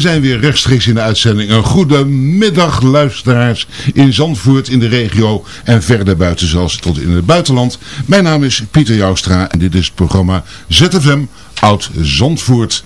we zijn weer rechtstreeks in de uitzending. Een goede middag luisteraars in Zandvoort, in de regio en verder buiten, zelfs tot in het buitenland. Mijn naam is Pieter Joustra en dit is het programma ZFM Oud Zandvoort.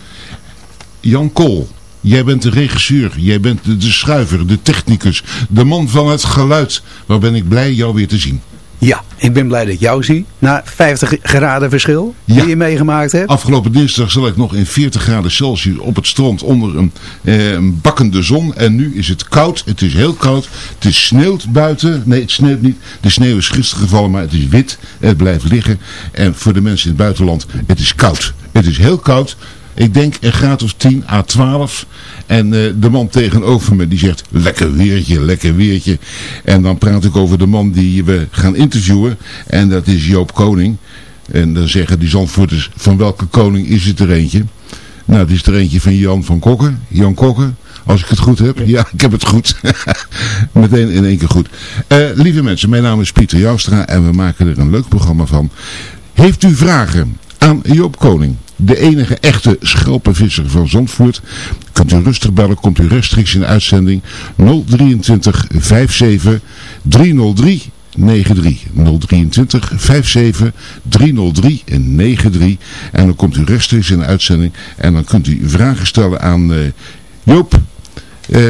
Jan Kool, jij bent de regisseur, jij bent de, de schuiver, de technicus, de man van het geluid. Waar ben ik blij jou weer te zien. Ja, ik ben blij dat ik jou zie. Na 50 graden verschil Ja. die je meegemaakt hebt. Afgelopen dinsdag zat ik nog in 40 graden Celsius op het strand onder een, eh, een bakkende zon. En nu is het koud. Het is heel koud. Het is sneeuwt buiten. Nee, het sneeuwt niet. De sneeuw is gisteren gevallen, maar het is wit. Het blijft liggen. En voor de mensen in het buitenland, het is koud. Het is heel koud. Ik denk een graad of 10 à 12. En eh, de man tegenover me die zegt, lekker weertje, lekker weertje. En dan praat ik over de man die we gaan interviewen. En dat is Joop Koning. En dan zeggen die Zandvoorters, van welke koning is het er eentje? Nou, het is er eentje van Jan van Kokken. Jan Kokken, als ik het goed heb. Ja, ik heb het goed. Meteen in één keer goed. Eh, lieve mensen, mijn naam is Pieter Joustra en we maken er een leuk programma van. Heeft u vragen aan Joop Koning? De enige echte schelpenvisser van Zandvoort. Kunt u rustig bellen, komt u rechtstreeks in uitzending 023 57 303 93 023 57 303 93 en dan komt u rechtstreeks in de uitzending en dan kunt u vragen stellen aan eh, Joop. Eh,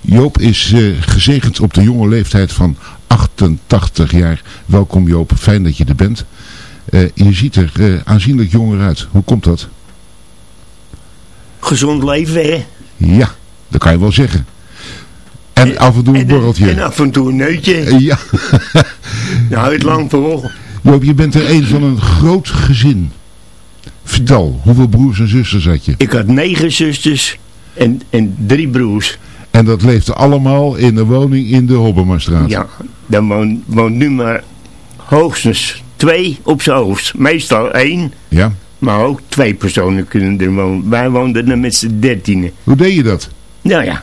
Joop is eh, gezegend op de jonge leeftijd van 88 jaar. Welkom Joop, fijn dat je er bent. Eh, je ziet er eh, aanzienlijk jonger uit. Hoe komt dat? Gezond leven, hè? Ja, dat kan je wel zeggen. En af en toe een En- borreltje. En af en toe een neutje. Eh, ja. Nou, het lang vol. Joop, je bent er een van een groot gezin. Vertel, hoeveel broers en zusters had je? Ik had negen zusters en, en drie broers. En dat leefde allemaal in de woning in de Hobbemarstraat. Ja, dan woont, woont nu maar hoogstens twee op zijn hoogst. Meestal één, Ja? maar ook twee personen kunnen er wonen. Wij woonden er met z'n dertienen. Hoe deed je dat? Nou ja,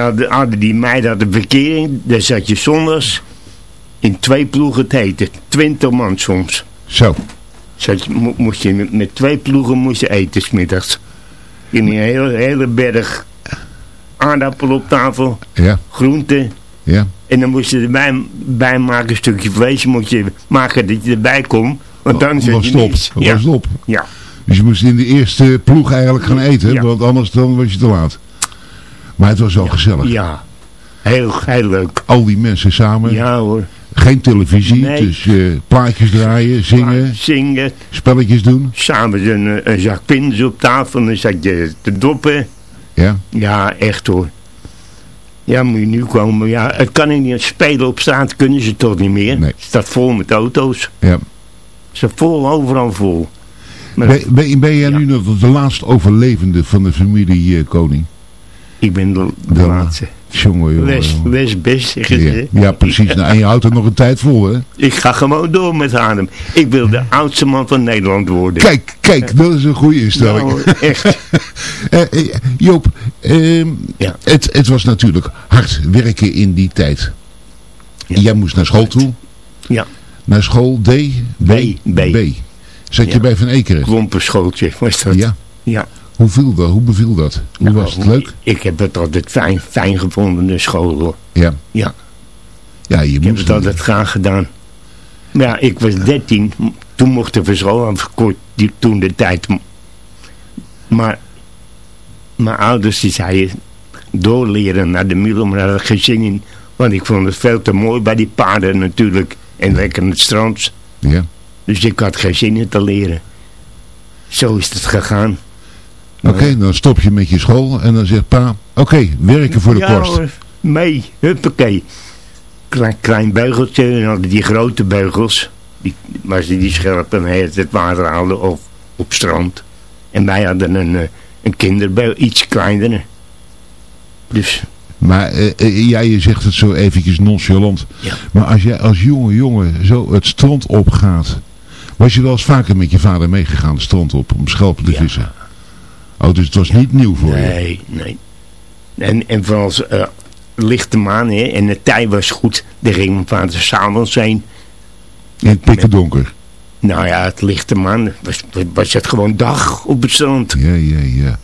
hadden, hadden die meiden hadden verkering. Daar zat je zondags in twee ploegen te eten. Twintig man soms. Zo. Zat je, mo- moest je met, met twee ploegen moest je eten smiddags. In een hele, hele berg aardappel op tafel, Ja, groenten. Ja. En dan moest je erbij bij maken, een stukje vlees moet je maken dat je erbij komt. Want dan was zit je op. niks. Was Ja, op. ja. Dus je moest in de eerste ploeg eigenlijk gaan eten, Ja. want anders dan was je te laat. Maar het was wel gezellig. ja. Heel, heel leuk. Al die mensen samen. Ja hoor. Geen televisie, Nee. dus eh, plaatjes draaien, zingen, Zingen. spelletjes doen. Samen een, een zak pins op tafel en dan zat je te doppen. Ja, Ja, echt hoor. Ja, moet je nu komen. Ja, het kan niet spelen op straat, kunnen ze toch niet meer. Nee. Het staat vol met auto's. ja. Ze vol, overal vol. Maar Ben, ben, ben jij Ja. nu nog de laatst overlevende van de familie eh, Koning? ik ben de, de Ja. laatste. Jongen, jongen, best, zeggen Ja, precies. Nou, en je houdt er nog een tijd vol, hè? Ik ga gewoon door met adem. Ik wil de oudste man van Nederland worden. Kijk, kijk, dat is een goede instelling. Nou, echt. Eh, eh, Joop, ehm, Ja. het, het was natuurlijk hard werken in die tijd. Ja. Jij moest naar school toe. Ja, Naar school D? B? B. Zat je bij Van Ekeren? klompenschooltje was dat. Ja. ja. Hoe, viel dat? Hoe beviel dat? Hoe was het? Leuk? Ik heb het altijd fijn, fijn gevonden, de school. hoor. Ja. Ja, Ja, je ik heb moest... het altijd graag gedaan. Maar ja, ik was 13, toen mocht de school afgekort, die, toen de tijd. Maar mijn ouders die zeiden, doorleren naar de naar het gezin in. Want ik vond het veel te mooi bij die paarden natuurlijk. En lekker in het strand. Ja. Dus ik had geen zin in te leren. Zo is het gegaan. Oké, dan stop je met je school en dan zegt pa, oké, werken voor de ja, kost. mee, huppakee. Klein, klein beugeltje en hadden die grote beugels. Die, maar ze die schelpen het het water haalden of op strand. En wij hadden een, eh, een kinderbeugel, iets kleinere. Dus Maar eh, eh, ja, je zegt het zo eventjes nonchalant. Ja. Maar als jij als jonge jongen zo het strand opgaat, was je wel eens vaker met je vader meegegaan het strand op om schelpen te Ja. Oh, dus het was niet nieuw voor je? nee, nee. En, en vooral eh lichte maan hè, en de tij was goed. Mijn vader s'avonds heen. In het pikken donker? Nou ja, het lichte maan was, was het gewoon dag op het strand. Ja, ja, ja.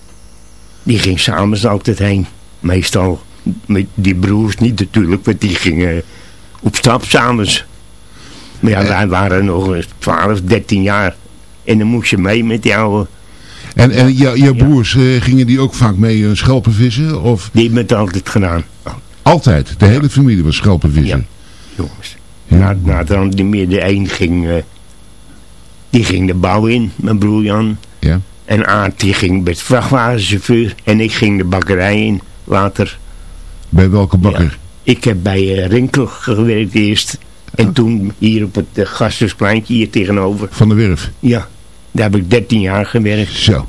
Die ging s'avonds altijd heen. Meestal met die broers niet natuurlijk, want die gingen op stap s'avonds. Maar ja, wij waren nog eens 12, 13 jaar. En dan moest je mee met die oude. En, en Ja. broers, eh, gingen die ook vaak mee eh, schelpen vissen? Of Die hebben het altijd gedaan. Altijd? De hele familie was schelpen vissen? jongens. Ja. Na, na dan die meer de een ging, eh, die ging de bouw in, mijn broer Jan. Ja. En Aart die ging met vrachtwagenchauffeur. En ik ging de bakkerij in later. Bij welke bakker? Ik heb bij Rinkel gewerkt eerst. En toen hier op het uh, Gastenspleintje hier tegenover. Van de Werf? Ja, daar heb ik 13 jaar gewerkt. Zo.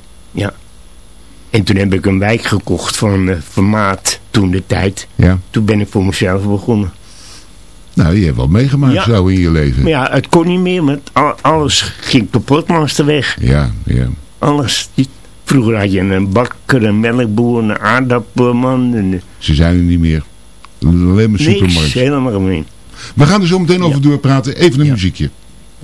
En toen heb ik een wijk gekocht van uh, Vermaat toen de tijd. Ja. Toen ben ik voor mezelf begonnen. Nou, je hebt wel meegemaakt Ja. zo in je leven. Maar ja, het kon niet meer, want al- alles ging kapot langs de weg. Ja, ja. Alles. Vroeger had je een bakker, een melkboer, een aardappelman. En, Ze zijn er niet meer. Alleen maar niks, supermarkt. helemaal niet. We gaan er zo meteen over doorpraten. Even een Ja. muziekje.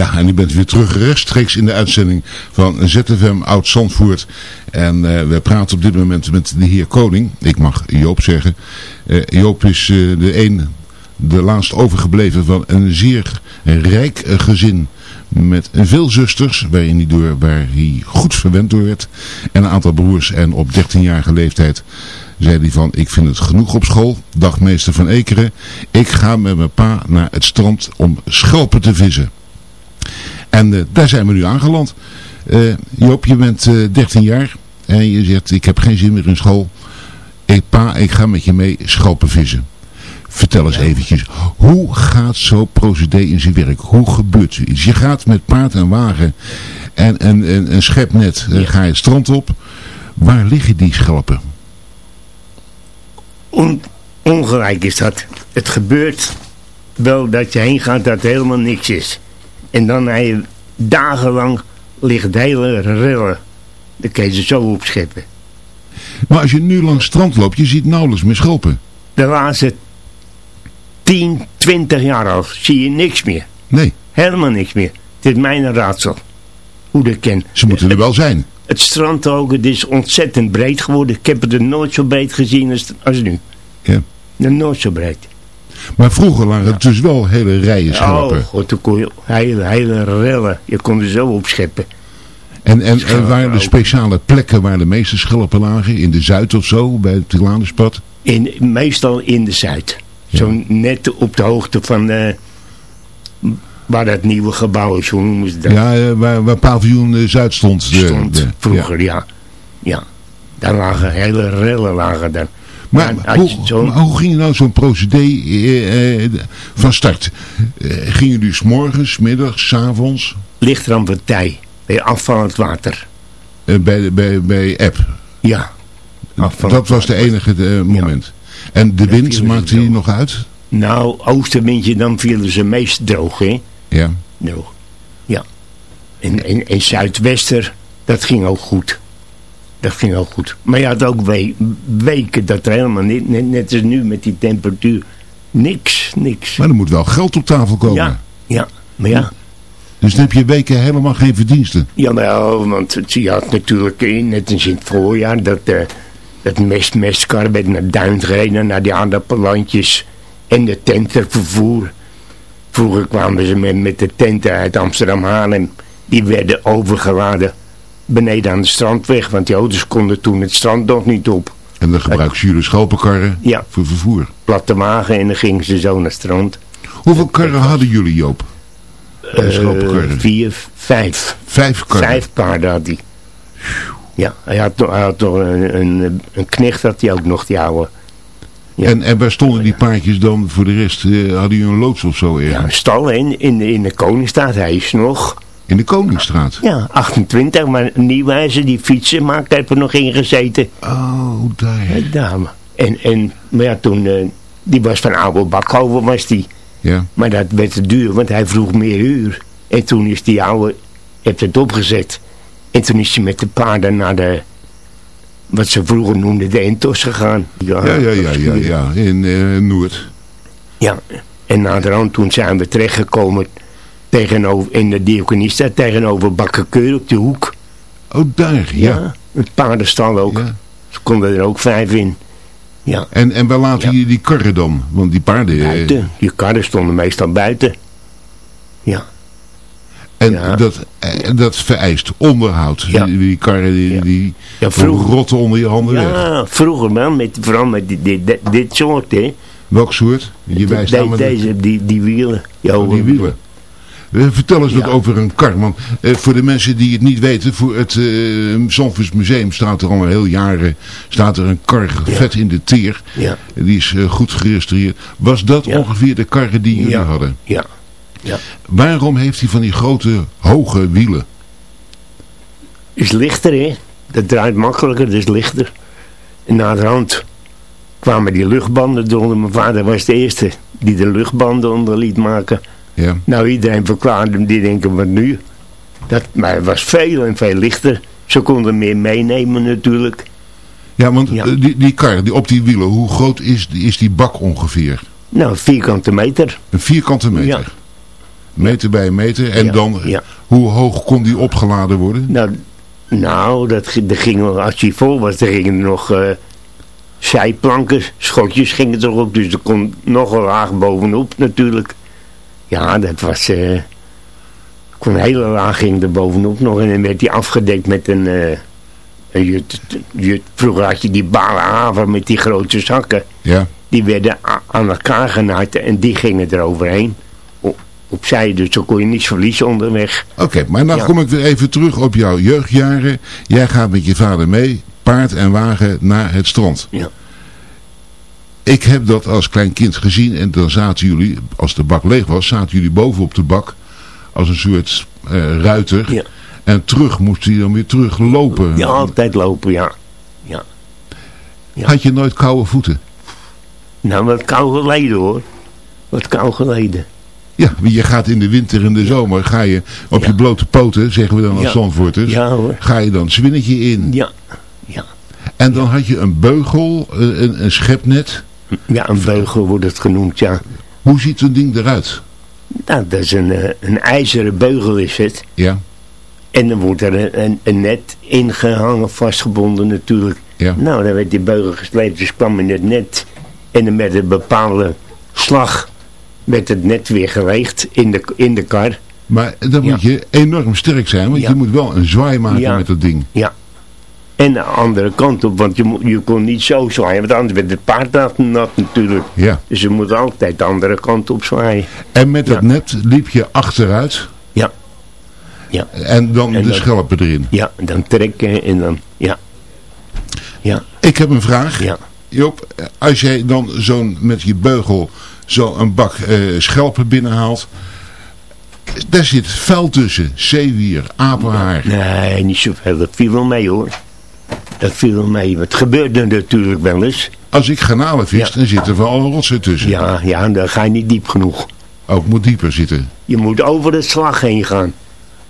Ja, en u bent weer terug rechtstreeks in de uitzending van ZFM Oud Zandvoort. En eh, we praten op dit moment met de heer Koning. Ik mag Joop zeggen. Eh, Joop is eh, de een, de laatst overgebleven van een zeer rijk gezin. Met veel zusters, waarin hij door, waar hij goed verwend door werd. En een aantal broers. En op 13-jarige leeftijd zei hij van, ik vind het genoeg op school. Dagmeester van Ekeren. Ik ga met mijn pa naar het strand om schelpen te vissen. En daar zijn we nu aangeland. Eh, Joop, je bent eh 13 jaar en je zegt ik heb geen zin meer in school. Ik, pa, ik ga met je mee schelpen vissen. Vertel eens eventjes, hoe gaat zo'n procedé in zijn werk? Hoe gebeurt zoiets? Je gaat met paard en wagen en een, een, een schepnet eh, ga je het strand op. Waar liggen die schelpen? On- ongelijk is dat. Het gebeurt wel dat je heen gaat dat er helemaal niks is. En dan heb je dagenlang ligt hele rillen. Dan kun je ze zo opscheppen. Maar als je nu langs het strand loopt, je ziet nauwelijks meer schelpen. De laatste 10, 20 jaar al zie je niks meer. Nee, Helemaal niks meer. Het is mijn raadsel. Hoe dat ken. ze moeten er wel zijn. Het strand ook, het is ontzettend breed geworden. Ik heb het er nooit zo breed gezien als, als nu. Ja. Nooit zo breed. Maar vroeger lagen het dus wel hele rijen schelpen. Oh, god, toen kon je hele, hele rellen. Je kon er zo opscheppen. En, en, en Schelpen waren er speciale plekken waar de meeste schelpen lagen? In de Zuid of zo, bij het Tilanenspad? In, meestal in de Zuid. Ja. Zo net op de hoogte van eh, waar dat nieuwe gebouw is. Hoe noemen ze dat? Ja, eh, waar, waar paviljoen eh, Zuid stond. stond de- vroeger, ja. ja. Daar lagen hele rellen lagen daar. Maar, hoe, maar hoe ging nou zo'n procedé eh, eh, van start? Eh, gingen jullie s'morgens, middags, s avonds Ligt er aan de tij. Bij afvallend water. eh, bij, bij, bij App? Ja. Afvallend Dat was de enige eh, moment. En de wind maakte die nog uit? Nou, oostenwindje, dan vielen ze meest droog, hè. Ja. Droog. Ja. En, en, en zuidwester, dat ging ook goed. Dat ging ook goed. Maar je had ook we- weken dat er helemaal niet, net, net als nu met die temperatuur, niks, niks. Maar er moet wel geld op tafel komen. Ja, ja, maar ja. Dus dan heb je weken helemaal geen verdiensten. Jawel, want het- je had natuurlijk in, net in het voorjaar, dat, eh dat mest, mestkar werd naar Duin gereden, naar die aardappellandjes en de tentenvervoer. Vroeger kwamen ze met, met de tenten uit Amsterdam Haarlem. Die werden overgeladen beneden aan de strandweg, want die auto's konden toen het strand nog niet op. En dan gebruiken jullie schelpenkarren Ja. voor vervoer. Platte wagen en dan gingen ze zo naar het strand. Hoeveel karren hadden jullie, Joop? Eh, vier, vijf. Vijf. Vijf had hij. Ja, hij had, hij had nog een, een, een knecht had hij ook nog, die oude. Ja. En, en waar stonden die paardjes dan voor de rest? eh, hadden jullie een loods of zo Ja, ergens? een stal in, in, de- in de Koningsstraat, hij is nog. In de Koningsstraat? Ja, 28, maar Nieuwwijzer, die fietsen maakt, heb er nog in gezeten. Oh, daar. Hè, dame. En, en, maar ja, toen, eh, die was van oude Bakhoven, was die. Ja. Maar dat werd te duur, want hij vroeg meer uur. En toen is die oude, heeft het opgezet. En toen is hij met de paarden naar de, wat ze vroeger noemden, de Entos gegaan. Ja, ja, ja, ja, ja. In eh, Noord. Ja, en naderhand toen zijn we terechtgekomen tegenover, in de Diakonista tegenover Bakkerkeur op de hoek. Oh, daar, ja. het paardenstal ook. Ja. Ze konden er ook vijf in. Ja, En, en waar laten Ja. jullie die karren dan? Want die paarden... eh, buiten. Die karren stonden meestal buiten. Ja, En Ja. dat, eh, dat vereist onderhoud. Ja. Die, die karren die, Ja. die Ja, vroeger- rotten onder je handen weg. ja vroeger wel, met, vooral met dit, dit, dit, soort, hè. Welk soort? Je De- de- deze, die, die wielen. Ja, oh, die wielen. Eh, vertel eens wat Ja. over een kar. Want eh, voor de mensen die het niet weten, voor het uh, Museum staat er al een heel jaren staat er een kar vet in de teer. Ja, Die is goed gerestaureerd. Was dat Ja. ongeveer de karren die jullie Ja. hadden? ja. Waarom heeft hij van die grote, hoge wielen? Is lichter, hè. Dat draait makkelijker, dus lichter. En na de hand kwamen die luchtbanden eronder. Mijn vader was de eerste die de luchtbanden onder liet maken. Ja. Nou, iedereen verklaarde hem, die denken, wat nu? Dat, maar het was veel en veel lichter. Ze konden meer meenemen natuurlijk. Ja, want Ja. eh, die, die kar die op die wielen, hoe groot is, die- is die bak ongeveer? Nou, vierkante meter. Een vierkante meter. Ja. Meter bij meter. En Ja, dan, hoe hoog kon die opgeladen worden? Nou, nou dat, er ging, als hij vol was, er gingen nog eh, zijplanken, schotjes gingen erop. Dus er kon nog een laag bovenop natuurlijk. Ja, dat was... eh kon een hele laag ging er bovenop nog. En dan werd hij afgedekt met een... eh, een jut, jut. Vroeger had je die balen haver met die grote zakken. Ja. Die werden aan elkaar genaaid en die gingen er overheen. O- opzij, dus dan kon je niets verliezen onderweg. Oké, maar Ja. kom ik weer even terug op jouw jeugdjaren. Jij gaat met je vader mee, paard en wagen, naar het strand. Ja. Ik heb dat als klein kind gezien en dan zaten jullie, als de bak leeg was, zaten jullie boven op de bak als een soort eh, ruiter. Ja. En terug moest hij dan weer teruglopen. Ja, altijd lopen, ja. ja. ja. Had je nooit koude voeten? Nou, wat kou geleden hoor. Wat kou geleden. Ja, je gaat in de winter en de zomer, ga je op Ja. je blote poten, zeggen we dan als. Zandvoorters, ga je dan zwinnetje in. Ja. Ja. En dan had je een beugel, eh, een, een schepnet. Ja, een beugel wordt het genoemd, ja. Hoe ziet zo'n ding eruit? Nou, dat is een, eh, een ijzeren beugel is het. Ja, En dan wordt er een, een, een net ingehangen, vastgebonden natuurlijk. ja. Nou, dan werd die beugel gesleept, dus kwam in het net. En dan met een bepaalde slag werd het net weer geleegd in de, in de kar. Maar dan Ja. moet je enorm sterk zijn, want Ja. je moet wel een zwaai maken met dat ding. Ja. En de andere kant op, want je, je kon niet zo zwaaien, want anders werd het paard nat, nat natuurlijk. Ja. Dus je moet altijd de andere kant op zwaaien. En met dat Ja. net liep je achteruit Ja. Ja. en dan En de schelpen erin. Ja, dan trekken en dan, ja. Ja, Ik heb een vraag. ja. Job, als jij dan zo'n met je beugel zo een bak eh, schelpen binnenhaalt. Daar zit vuil tussen. Zeewier, apenhaar. Nee, niet zoveel. Dat viel wel mee hoor. Dat viel mee. Het gebeurde natuurlijk wel eens. Als ik garnalen vis, Ja. dan zitten er alle rotsen tussen. Ja, ja, dan ga je niet diep genoeg. Ook moet dieper zitten. Je moet over de slag heen gaan.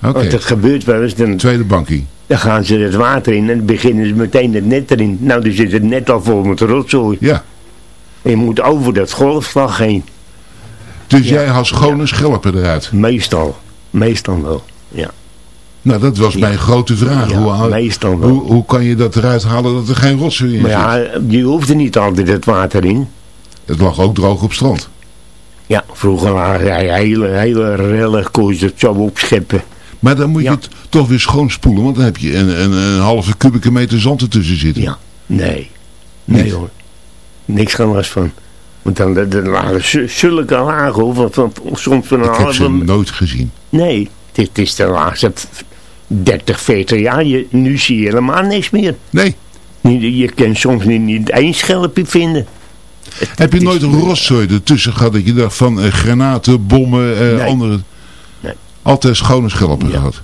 Oké, Want het gebeurt wel eens, dan, tweede bankie. dan gaan ze het water in en beginnen ze meteen het net erin. Nou, dan zit het net al vol met rotzooi. Ja, En je moet over dat golfslag heen. dus Ja. jij haalt schone schelpen eruit. Meestal. Meestal wel. Ja. Nou, dat was mijn grote vraag. Ja, hoe, hoe, hoe kan je dat eruit halen dat er geen rotzooi in Maar zit? ja, je hoeft er niet altijd het water in. Het lag ook droog op strand. Ja, vroeger waren hele, hele rellen, kon je het zo opscheppen. Maar dan moet Ja. je het toch weer schoonspoelen, want dan heb je een, een, een halve kubieke meter zand ertussen zitten. Ja, nee. Nee Niet? hoor. Niks geen last van. Want dan, dan, zu- zulke lagen, van, van, soms van een Ik heb ze nooit gezien. Nee, dit is de laatste 30, 40 jaar. Je, nu zie je helemaal niks meer. Nee. Je, je kan soms niet, niet één schelpje vinden. Heb je nooit rotzooi ertussen gehad dat je dacht van eh, granaten, bommen, eh, Nee. andere... Nee. Altijd schone schelpen Ja. gehad.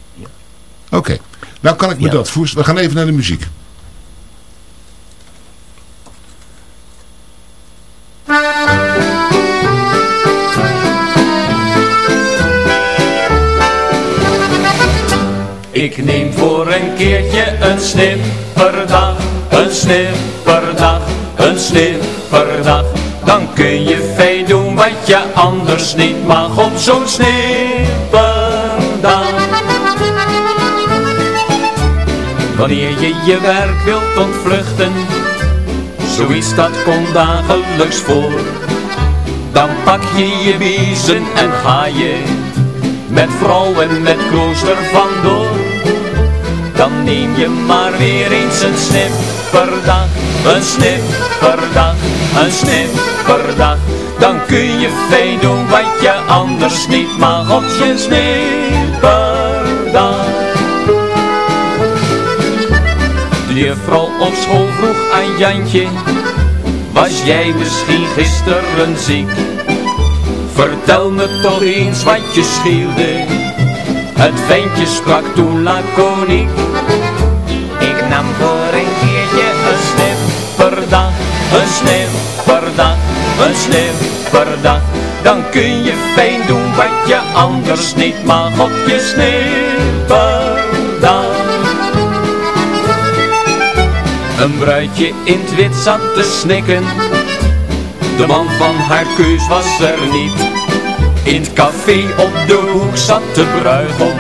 Oké. Nou kan ik me Ja. dat voorstellen. We gaan even naar de muziek. Ik neem voor een keertje een snipperdag, een snipperdag, een snipperdag. Dan kun je fijn doen wat je anders niet mag op zo'n snipperdag. Wanneer je je werk wilt ontvluchten, zoiets dat komt dagelijks voor. Dan pak je je biezen en ga je met vrouw en met klooster vandoor. Dan neem je maar weer eens een snipperdag, een snipperdag, een snipperdag. Dan kun je fijn doen wat je anders niet mag op je snipperdag. De juffrouw op school vroeg aan Jantje, was jij misschien gisteren ziek? Vertel me toch eens wat je scheelde. Het ventje sprak toen laconiek. Ik nam voor een keertje een snipperdag, een snipperdag, een snipperdag. Dan kun je fijn doen wat je anders niet mag op je snipperdag. Een bruidje in het wit zat te snikken. De man van haar keus was er niet. In het café op de hoek zat de bruigom.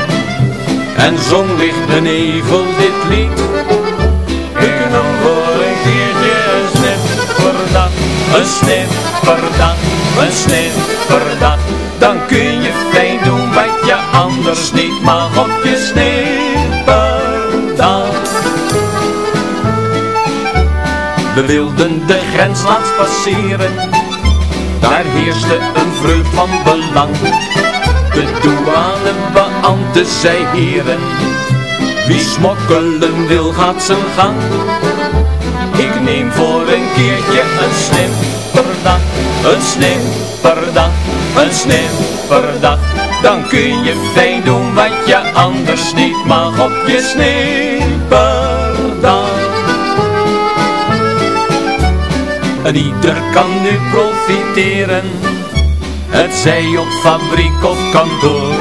En zong licht de nevel dit lied. Ik nam voor een keertje een snipperdag. Een snipperdag, een snipperdag. Dan kun je fijn doen wat je anders niet mag op je snipperdag. We wilden de grens laten passeren, daar heerste een vreugd van belang. de douanebeambte zei heren. Wie smokkelen wil gaat zijn gang. Ik neem voor een keertje een snipperdag. Een snipperdag, een snipperdag. Dan kun je fijn doen wat je anders niet mag op je snipperdag. En ieder kan nu profiteren. Het zij op fabriek of kantoor.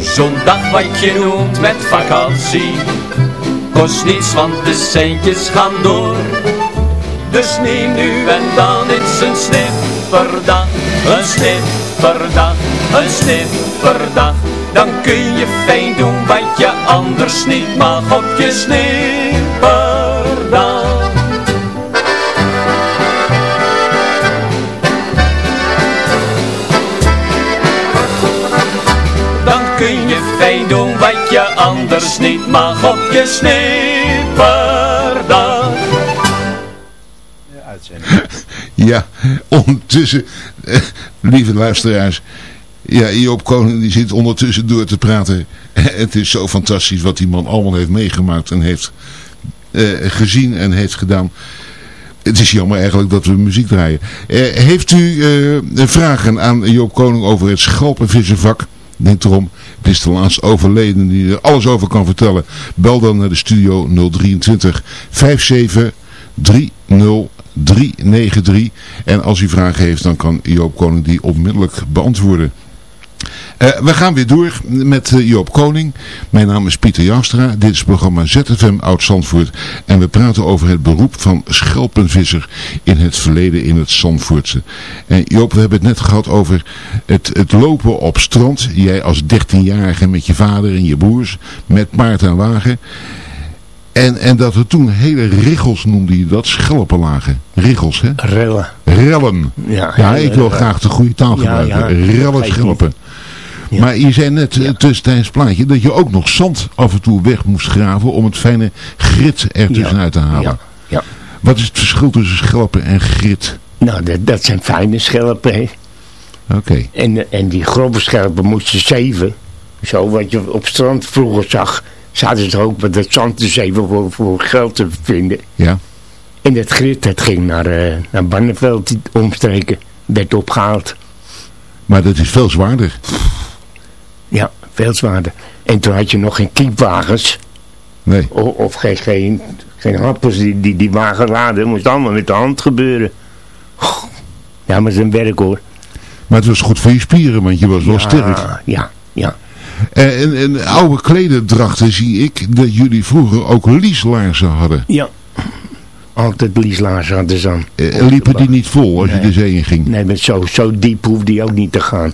Zo'n dag wat je noemt met vakantie. Kost niets want de centjes gaan door. Dus neem nu en dan eens een snipperdag. Een snipperdag, een snipperdag. Dan kun je fijn doen wat je anders niet mag op je snipperdag fijn doen wat je anders niet mag op je snipperdag. Ja, ondertussen, eh, lieve luisteraars, ja, Joop Koning die zit ondertussen door te praten. Het is zo fantastisch wat die man allemaal heeft meegemaakt en heeft eh, gezien en heeft gedaan. Het is jammer eigenlijk dat we muziek draaien. Eh, heeft u eh, vragen aan Joop Koning over het schalpenvissenvak? Denk erom, het is de laatst overleden die er alles over kan vertellen. Bel dan naar de studio 023 57 30393. En als u vragen heeft, dan kan Joop Koning die onmiddellijk beantwoorden. Eh, we gaan weer door met eh, Joop Koning. Mijn naam is Pieter Joustra. Dit is het programma ZFM Oud-Zandvoort. En we praten over het beroep van schelpenvisser in het verleden in het Zandvoortse. En Joop, we hebben het net gehad over het, het lopen op strand. Jij als 13-jarige met je vader en je broers met paard en wagen. En, en dat er toen hele riggels noemde je dat, schelpen lagen. Riggels, hè? Rellen. Rellen. Ja, Ja, ik wil graag de goede taal gebruiken. ja, Rellen schelpen. Ja. Maar je zei net eh, tussen tijdens het plaatje dat je ook nog zand af en toe weg moest graven om het fijne grit er tussenuit te halen. Ja, ja. Wat is het verschil tussen schelpen en grit? Nou, dat, dat zijn fijne schelpen, hè. Oké. En, en die grove schelpen moest je zeven. Zo wat je op strand vroeger zag. Zaten ze ook met het zand te zeven voor, voor geld te vinden. Ja. En dat grit, dat ging naar, eh naar Barneveld omstreken. Werd opgehaald. Maar dat is veel zwaarder. Ja, veel zwaarder. En toen had je nog geen kiepwagens. Nee. O- Of geen, geen, geen happers die, die die wagen laden. moest allemaal met de hand gebeuren. Ja, maar het is een werk hoor. Maar het was goed voor je spieren, want je was wel ja, sterk. Ja, ja. En, en, en oude klederdrachten zie ik dat jullie vroeger ook lieslaarzen hadden. Ja. Altijd lieslaars hadden ze aan. Eh, liepen die niet vol als je de zee in ging? Nee, met zo, zo diep hoefde die ook niet te gaan.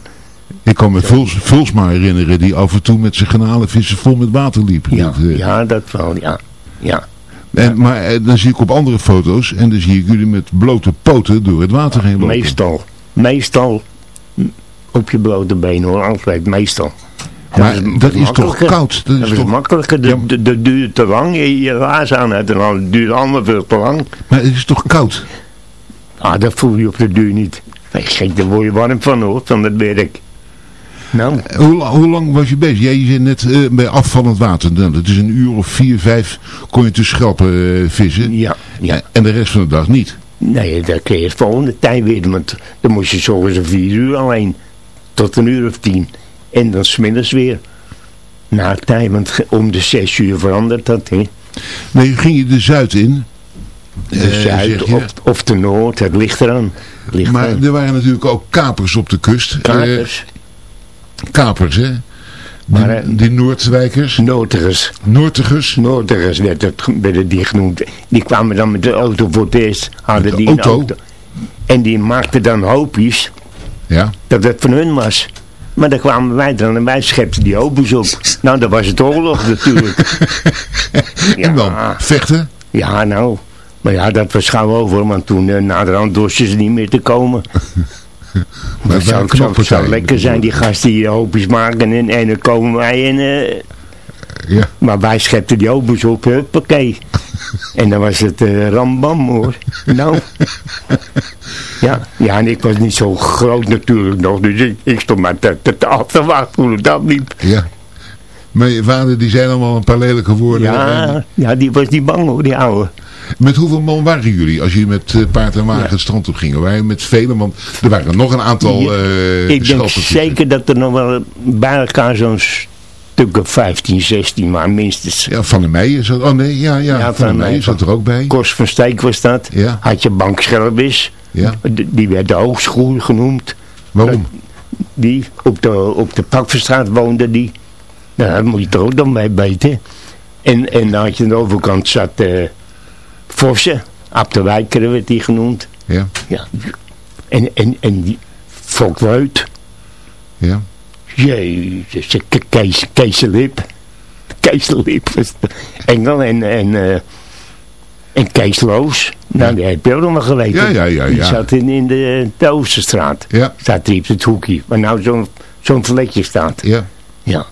Ik kan me Vuls, Vulsma herinneren die af en toe met zijn garnalenvissen vol met water liep. Ja, Dat, eh, ja dat wel, ja. Ja, En, maar eh, dan zie ik op andere foto's en dan zie ik jullie met blote poten door het water heen lopen. meestal. Meestal op je blote been hoor, altijd, meestal. Maar is dat is toch koud? Dat Dat is is toch, makkelijker, Ja. dat, dat duurt te lang, je, je laars aan hebt en dan het duurt allemaal veel te lang. maar het is toch koud? Ah, dat voel je op de duur niet. Nee, gek, daar word je warm van hoor, van dat werk. Nou, Eh, Hoe, la- hoe lang was je bezig? Jij je zei net eh, bij afvallend water. Nou, dat is een uur of vier, vijf kon je tussen schelpen eh, vissen. ja, ja. En de rest van de dag niet. Nee, daar kreeg je het volgende tijd weer, want dan moest je zorgen een vier uur alleen. Tot een uur of tien. En dan smiddags weer. Na tijd, want om de zes uur verandert dat, hè. Nee, ging je de Zuid in. De zuid of, of de noord, het ligt eraan. Ligt Maar er waren natuurlijk ook kapers op de kust. Kapers, kapers, hè? Die, Maar, eh, die Noordwijkers. noorders. Noortigers. Noorders werd het, werden die genoemd. Die kwamen dan met de auto voor het eerst. Hadden Met de die auto? auto. En die maakten dan hoopjes Ja. dat het van hun was. Maar dan kwamen wij dan en wij schepten die hoopjes op. Nou, dan was het oorlog natuurlijk. En dan vechten. Ja, nou. Maar ja, dat was gauw over, want toen uh, naderhand dorsten ze niet meer te komen. Maar Dat het zou, lekker zijn, die gasten die hoopjes maken en, en dan komen wij en... eh, Ja. maar wij schepten die hoopjes op, huppakee. en dan was het eh rambam hoor. Nou. Ja, ja, en ik was niet zo groot natuurlijk nog, dus ik, ik stond maar te, te, te af te wachten hoe het dat liep. Ja. Maar je vader, die zei allemaal een paar lelijke woorden. Ja, ja, die was niet bang hoor, die ouwe. Met hoeveel man waren jullie als jullie met eh, paard en wagen het strand op gingen? Jullie met velen? Want er waren nog een aantal Ja, eh ik denk zeker dat er nog wel bij elkaar zo'n stuk of 15, 16 maar minstens. Ja, Van der Meijen zat... Oh nee, ja, ja, Ja, Van, Van der Meijen zat er ook bij. Kors van Steek was dat. Ja. Had je Bank Schelbis. Ja. Die werd de hoogschool genoemd. Waarom? Die op de, op de Pakverstraat woonde die. Nou, daar moet je toch ook dan bij weten. En, en dan had je aan de overkant zat eh Vossen. Ab de Wijker werd die genoemd. Ja, Ja. En, en, en die Volkweut. ja. Jezus, Ke- Kees, Keeselip. Keeselip was Engel en, en, eh en Kees Loos. Nou, die heb je ook nog geweten. Ja, ja, ja, Die ja. zat in, in de, de Oosterstraat. Ja, Staat er op het hoekje. Waar nou zo'n zo'n vlekje staat. ja. Ja.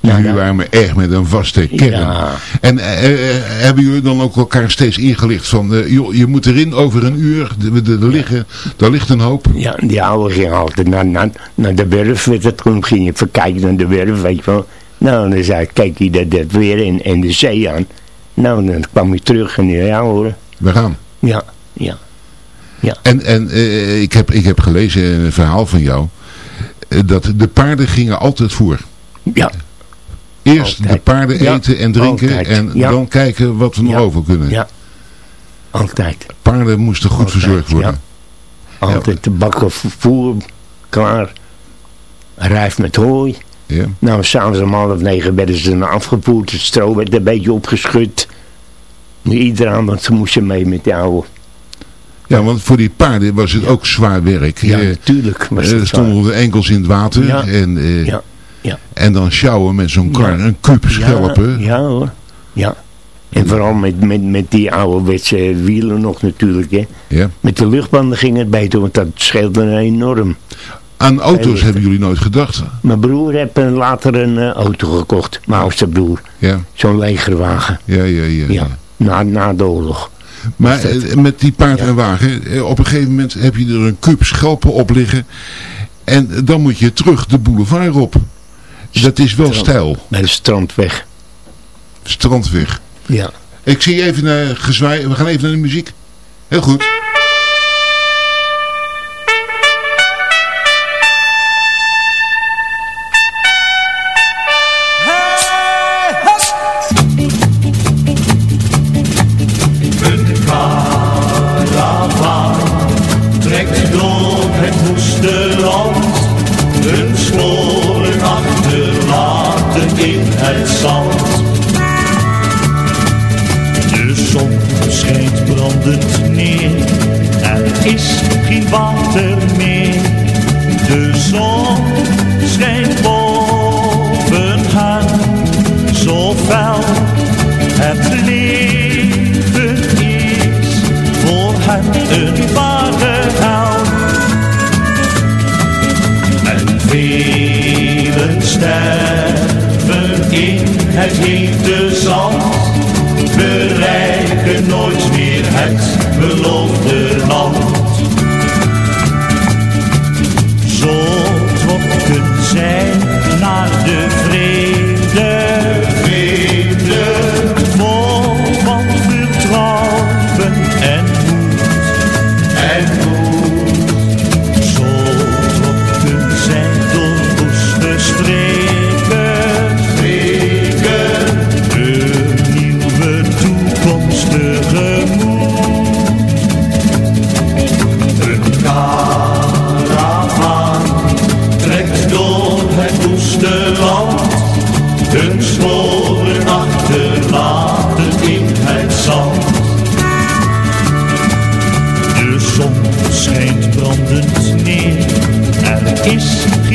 Jullie waren me echt met een vaste kern. Ja. En eh, eh, hebben jullie dan ook elkaar steeds ingelicht van... eh, joh, je moet erin over een uur. De, de, de liggen, daar ligt een hoop. Ja, die oude ging altijd naar, naar, naar de werf. Toen ging je even kijken naar de werf, weet je wel. Nou, dan zei ik, kijk je dat, dat weer in, en de zee aan. Nou, dan kwam je terug en ja hoor. We gaan. Ja, ja. En, en eh, ik, heb, ik heb gelezen in een verhaal van jou... eh, dat de paarden gingen altijd voor. Ja, Eerst Altijd. de paarden Ja, eten en drinken altijd. en Ja. dan kijken wat we nog over kunnen. ja. Altijd. Paarden moesten goed Altijd, verzorgd worden. Altijd de bakken voer klaar. Rijf met hooi. Ja. Nou, s'avonds om half negen werden ze dan afgevoerd. Het stro werd een beetje opgeschud. Iedereen, want ze moesten mee met die oude. Ja, want voor die paarden was het ook zwaar werk. Ja, Eh, natuurlijk. Eh, het stonden de enkels in het water Ja. en, eh, Ja, ja. en dan sjouwen met zo'n kar, Ja. een kuub schelpen. Ja, ja hoor. Ja. En vooral met, met, met die ouderwetse wielen nog natuurlijk. Hè. Ja. Met de luchtbanden ging het beter, want dat scheelde enorm. Aan auto's hebben jullie nooit gedacht. Mijn broer heeft een- later een eh, auto gekocht. Mijn oudste broer. Ja, Zo'n legerwagen. ja, ja. ja, Ja. Na, na de oorlog. Maar eh, met die paard en wagen, eh, op een gegeven moment heb je er een kuub schelpen op liggen. En dan moet je terug de boulevard op. Dat is wel Strand. stijl. Bij de strandweg. Strandweg. Ja. Ik zie even naar gezwaai. We gaan even naar de muziek. Heel goed.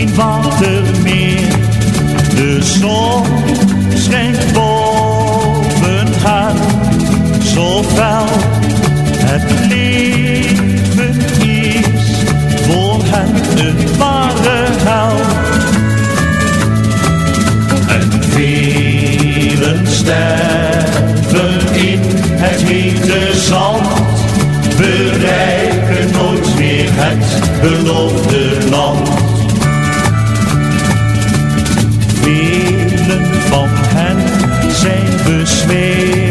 Geen water meer. De zon schijnt boven hen, zo fel het leven is voor hen een ware hel. En velen sterven in het hete zand, bereiken nooit meer het beloofde land. Me.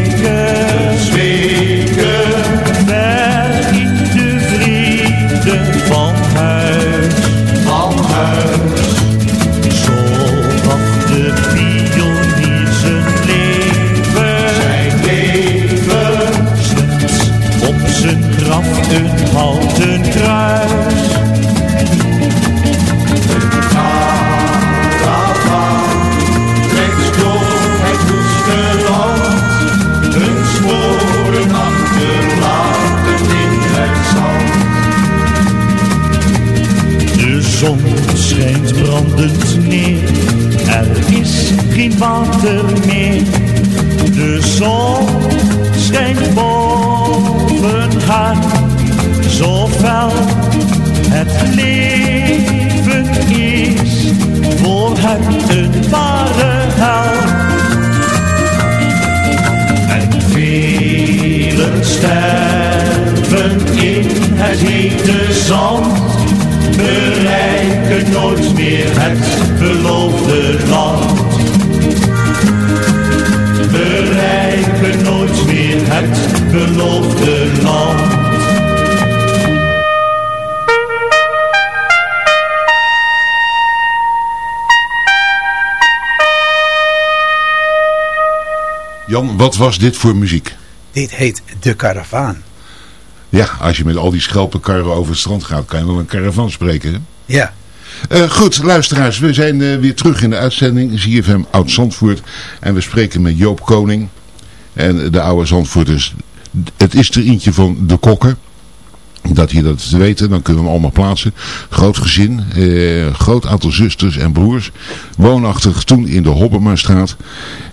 Geen water meer. De zon schijnt boven haar, zo fel het leven is voor hem een ware hel. En velen sterven in het hete zand, bereiken nooit meer het beloofde land. Het beloofde land. Jan, wat was dit voor muziek? Dit heet De Karavaan. Ja, als je met al die schelpenkarren over het strand gaat, kan je wel een caravan spreken. Hè? Ja. Eh, goed, luisteraars, we zijn eh, weer terug in de uitzending, ZFM Oud-Zandvoort. En we spreken met Joop Koning en de oude Zandvoorters. Het is er eentje van de kokken. Dat je dat te weten, dan kunnen we hem allemaal plaatsen. Groot gezin, eh, groot aantal zusters en broers. Woonachtig toen in de Hobbemastraat.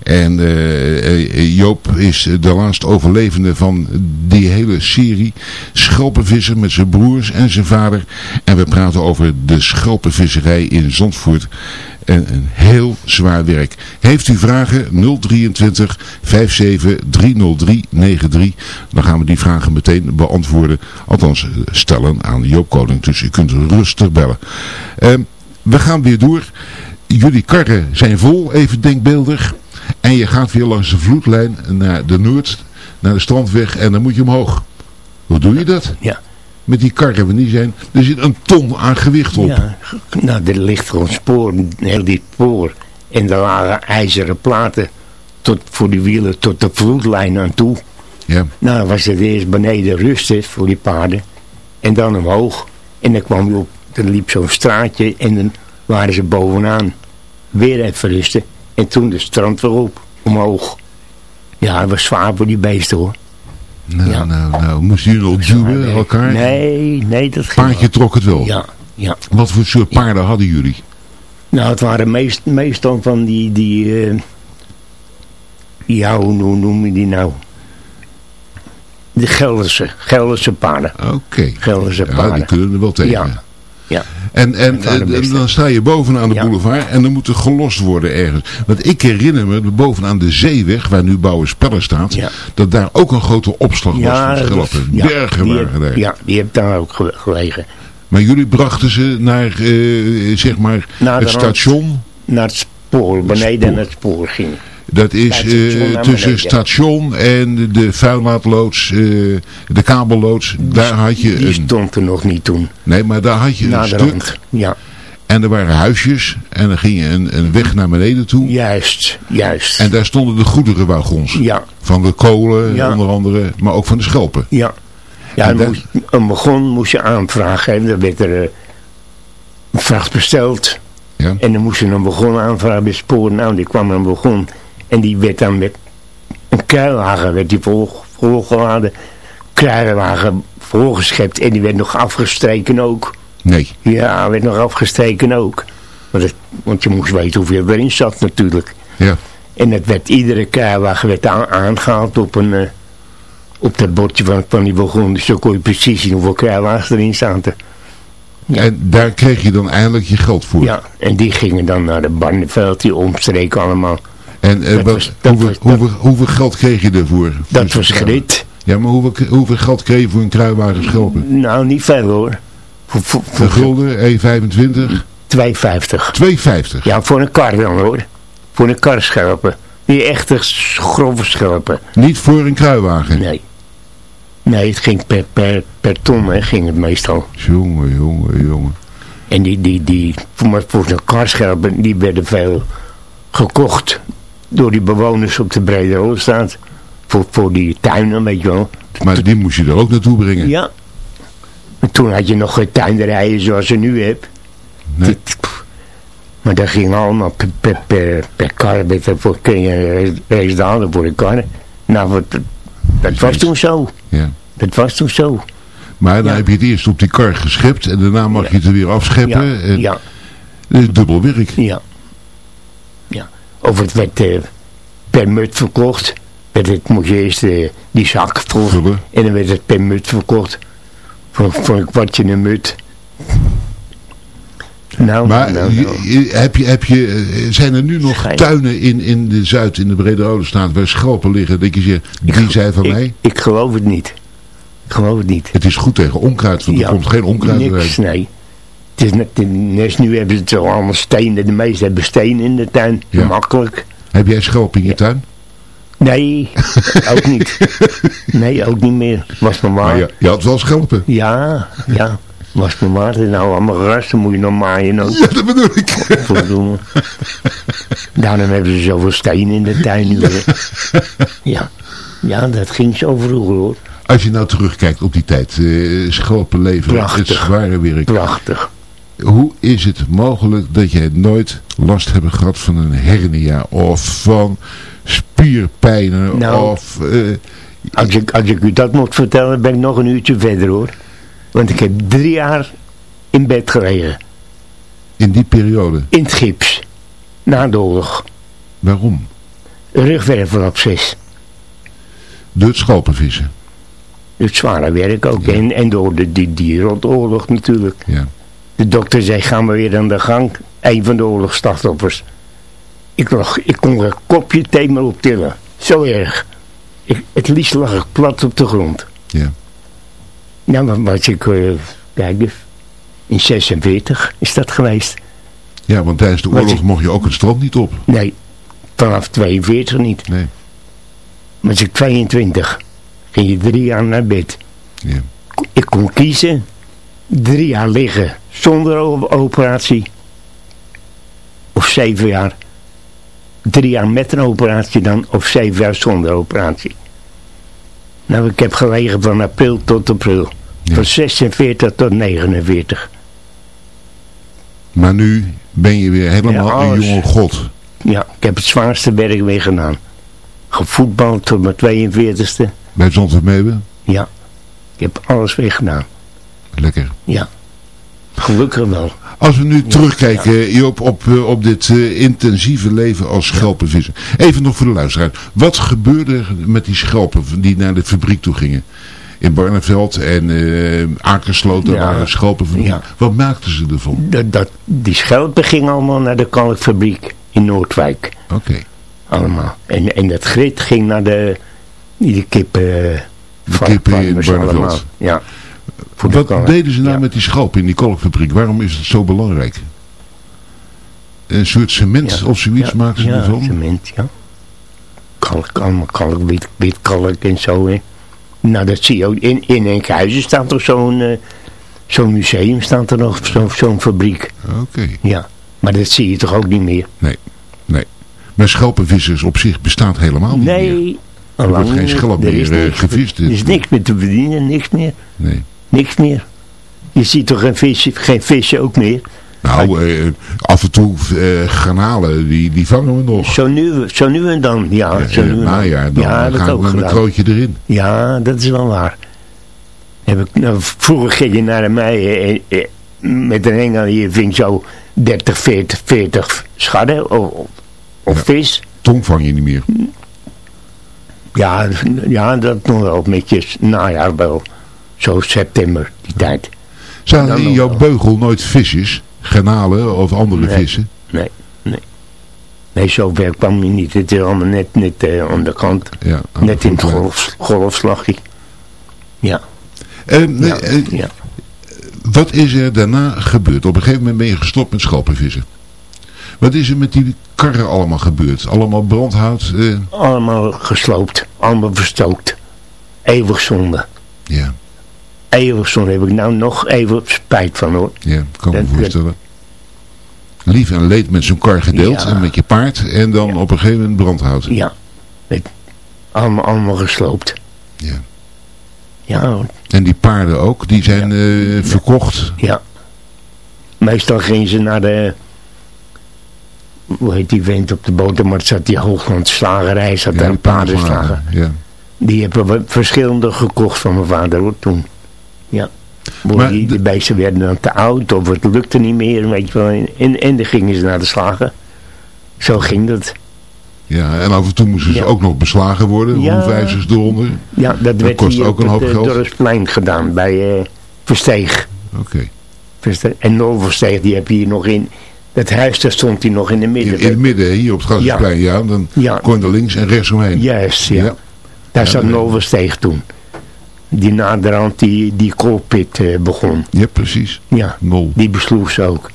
En eh, eh, Joop is de laatste overlevende van die hele serie. Schelpenvisser met zijn broers en zijn vader. En we praten over de schelpenvisserij in Zandvoort. En een heel zwaar werk. Heeft u vragen? 023 57 303 93. Dan gaan we die vragen meteen beantwoorden. Althans, eh, stellen aan Joop Koning. Dus u kunt rustig bellen. Eh, we gaan weer door. Jullie karren zijn vol, even denkbeeldig. En je gaat weer langs de vloedlijn naar de Noord, naar de strandweg en dan moet je omhoog. Hoe doe je dat? Ja. Met die karren, want die zijn, er zit een ton aan gewicht op. Ja, nou, er ligt gewoon spoor, heel die spoor. En er lagen ijzeren platen tot, voor die wielen tot de vloedlijn aan toe. Ja. Nou, was het eerst beneden rusten voor die paarden. En dan omhoog. En dan kwam je op, dan liep zo'n straatje en dan waren ze bovenaan. Weer even rusten. En toen de strand weer op, omhoog. Ja, dat was zwaar voor die beesten hoor. Nou, Ja. nou, nou, moesten jullie nog duwen elkaar? Nee, nee, dat ging Paardje wel. trok het wel. Ja, ja. Wat voor soort paarden hadden jullie? Nou, het waren meest, meestal van die, die eh, ja, hoe, noem je die nou? De Gelderse, Gelderse paarden. Oké. Gelderse Ja, paarden. die kunnen er wel tegen. Ja. Ja. En, en, beste. dan sta je bovenaan de Ja. boulevard en dan moet er gelost worden ergens. Want ik herinner me, bovenaan de zeeweg, waar nu Bouwenspellen staat, Ja. dat daar ook een grote opslag was van ja, Bergen die waren heb- daar. Ja, die heeft daar ook ge- gelegen. Maar jullie brachten ze naar, eh, zeg maar, Naar het station. Naar het spoor, beneden het spoor ging. Dat is station eh, tussen station en de, vuillaadloods, eh, de kabelloods. Daar had je Die stond er nog niet toen. Nee, maar daar had je een stuk. Ja, En er waren huisjes. En dan ging je een, een weg naar beneden toe. juist, juist. En daar stonden de goederenwagons. Ja, Van de kolen Ja. onder andere. Maar ook van de schelpen. ja. Ja, En moest, een begon moest je aanvragen. En dan werd er eh, een vracht besteld. Ja. En dan moest je een begon aanvragen bij spoor. Nou, die kwam een begon. En die werd dan met een kruiwagen werd die vol, volgeladen. Kruiwagen volgeschept. En die werd nog afgestreken ook. Nee. Ja, werd nog afgestreken ook. Want, het, want je moest weten hoeveel erin zat natuurlijk. Ja. En het werd, iedere kruiwagen werd aan- aangehaald op een... eh, op dat bordje van, van die begon. Dus zo kon je precies zien hoeveel kruiwagens erin zaten. Ja. En daar kreeg je dan eindelijk je geld voor. Ja, en die gingen dan naar de Barneveld, die omstreken allemaal. En eh, wat, was- hoeveel, was- dat- hoeveel, hoeveel geld kreeg je ervoor? Voor Dat was grit. Ja, maar hoeveel, hoeveel geld kreeg je voor een kruiwagen schelpen? Nou, niet veel hoor. Voor, voor, Een voor gulden, 1,25, 2,50. 2,50. Ja, voor een kar dan hoor. Voor een kar schelpen. Die echte grove schelpen. Niet voor een kruiwagen. Nee. Nee, het ging per, per, per ton hè, ging het meestal. Jongen, jongen, jongen. En die, die, die voor, voor zo'n karschelpen, die werden veel gekocht door die bewoners op de Brede Rolstaat. Voor, voor die tuinen, weet je wel. Maar die moest je er ook naartoe brengen. Ja. En toen had je nog geen tuinderijen zoals je nu hebt. Nee. Dit-. Maar dat ging allemaal per, per, per, per kar. Weet je, voor kun je race dalen voor de kar. Nou, wat, dat was toen zo. Ja. Dat was toen zo. Maar dan Ja. heb je het eerst op die kar geschept en daarna mag je het er weer afscheppen. Ja, ja, Dat is dubbel werk. ja. Of het werd eh, per mut verkocht. Werd het, moest je eerst eh, die zak. Vullen. En dan werd het per mut verkocht. Voor, voor een kwartje een mut. Nou, Maar nou, nou, heb je, heb je, eh, zijn er nu nog Schijn. tuinen in, in de Zuid, in de Brede Rode staat, waar schelpen liggen? Dat je zegt, die zijn van ik, mij. Ik geloof het niet. Ik geloof het niet. Het is goed tegen onkruid, want er komt geen onkruid Niks, eruit. nee. Het is net, net nu hebben ze toch allemaal stenen. De meesten hebben steen in de tuin. Ja. Makkelijk. Heb jij schelp in je tuin? Nee, ook niet. Nee, ook niet meer. Was maar Maar waar. je, had wel schelpen. Ja, ja. Was maar is nou allemaal gras. Dan moet je nog maaien ook. Ja, dat bedoel ik. Verdomme. Daarom hebben ze zoveel steen in de tuin nu. Ja. Ja, dat ging zo vroeger hoor. Als je nou terugkijkt op die tijd, eh schelpen leveren, het zware werk. Prachtig. Hoe is het mogelijk dat jij nooit last hebt gehad van een hernia of van spierpijnen Nou. of... eh, Als ik, als ik u dat moet vertellen, ben ik nog een uurtje verder hoor. Want ik heb drie jaar in bed gelegen. in die periode. In het gips. Na de oorlog. Waarom? Rugwervelabsces. Door het schelpenvissen. Het zware werk ook. En, en door de, die, die natuurlijk. Ja. De dokter zei, gaan we weer aan de gang. Een van de oorlogsslachtoffers. Ik, lag, ik kon een kopje thee maar optillen. Zo erg. Ik, het liefst lag ik plat op de grond. Ja. Nou, dan was ik, eh, kijk eens, in 46 is dat geweest. ja, want tijdens de Wat oorlog mocht je ook het strand niet op. Nee, vanaf 42 niet. Nee. Maar was ik 22. Ging je drie jaar naar bed. Ja. Ik kon kiezen. Drie jaar liggen zonder operatie. Of zeven jaar. Drie jaar met een operatie dan. Of zeven jaar zonder operatie. Nou, ik heb gelegen van april tot april. Ja. Van 46 tot 49. Maar nu ben je weer helemaal Ja, een jonge god. Ja, ik heb het zwaarste werk weer gedaan. Gevoetbald tot mijn 42ste. Bij Meeuwen. Ja, ik heb alles weer gedaan. Lekker. Ja, gelukkig wel. Als we nu terugkijken Joop, op, eh, op dit eh, intensieve leven als schelpenvisser. Even nog voor de luisteraar. Wat gebeurde er met die schelpen die naar de fabriek toe gingen? In Barneveld en eh Akersloot, daar Ja. waren schelpen van. Ja. Wat maakten ze ervan? Dat, dat, die schelpen gingen allemaal naar de kalkfabriek in Noordwijk. Oké. Allemaal. En, en dat grit ging naar de, die de kippen. De kippen in Barneveld. Ja. Voor Wat deden ze nou Ja. met die schelpen in die kalkfabriek? Waarom is het zo belangrijk? Een soort cement Ja. of zoiets ja, maken ze ja, ervan? cement, ja. Kalk, allemaal kalk, wit, wit kalk en zo, hè. Nou, dat zie je ook. In, in Enkhuizen staat toch zo'n eh, zo'n museum, staat er nog, zo- zo'n fabriek. Oké. Ja. Maar dat zie je toch ook niet meer? Nee. Nee. Maar schelpenvissers op zich bestaat helemaal niet meer. Nee. Er wordt geen schelp meer, eh, niks- gevist. Er is niks meer te verdienen, niks meer. Nee. Niks meer. Je ziet toch geen visje, geen visje ook meer? Nou, eh, af en toe eh granalen, die, die vangen we nog. Zo nu, zo nu en dan, ja. Ja, zo nu en dan. najaar, dan ja, dat gaan we met een krootje erin. Ja, dat is wel waar. Heb ik, nou, vroeger ging je naar mij eh, eh, met een hengel hier ving zo 30, 40, 40 scharren of, of- of Ja. vis. Tong vang je niet meer. Ja, ja, dat nog wel met je najaar wel. Zo september, die tijd. Zaten Dan in jouw beugel nooit visjes, garnalen of andere Nee. vissen? Nee, nee. Nee, zo ver kwam je niet. Het is allemaal net, net eh, aan de kant. Ja, aan Net de in het golf, golfslagje. Ja, Eh, ja, eh, ja. Wat is er daarna gebeurd? Op een gegeven moment ben je gestopt met schalpenvissen. Wat is er met die karren allemaal gebeurd? Allemaal brandhout? Allemaal gesloopt. Allemaal verstookt. Eeuwig zonde. ja, Eeuwig zonde. Heb ik nou nog even spijt van hoor. ja, kan me voorstellen. Lief en leed met zo'n kar gedeeld Ja. en met je paard en dan Ja. op een gegeven moment brandhout. Ja. Allemaal, allemaal gesloopt. Ja. Ja, hoor. En die paarden ook, die zijn eh, verkocht. ja. Meestal gingen ze naar de... Hoe heet die vent op de botermarkt? Zat die Hooglandslagerij. Zat daar een paardenslager. Ja. Die hebben we verschillende gekocht van mijn vader hoor, toen. Ja. Maar die, de- beesten werden dan te oud of het lukte niet meer, weet je wel. En, en, dan gingen ze naar de slager. Zo ging dat. ja, en af en toe moesten ze Ja. ook nog beslagen worden, Ja. hoefijzers eronder. Ja, dat, werd kost hier ook een hoop het eh, geld. Dorpsplein gedaan, bij eh, Versteeg. Oké. Versteeg. En Noorversteeg, die heb je hier nog in. Dat huis, daar stond hij nog in de midden. In, in het midden, hier op het Gassersplein, ja. Dan Ja. kon je er links en rechts omheen. Juist, ja. Daar zat Noorversteeg toen. Die naderhand die, die koolpit eh, begon. Ja, precies. Ja. Nol. Die besloeg ze ook.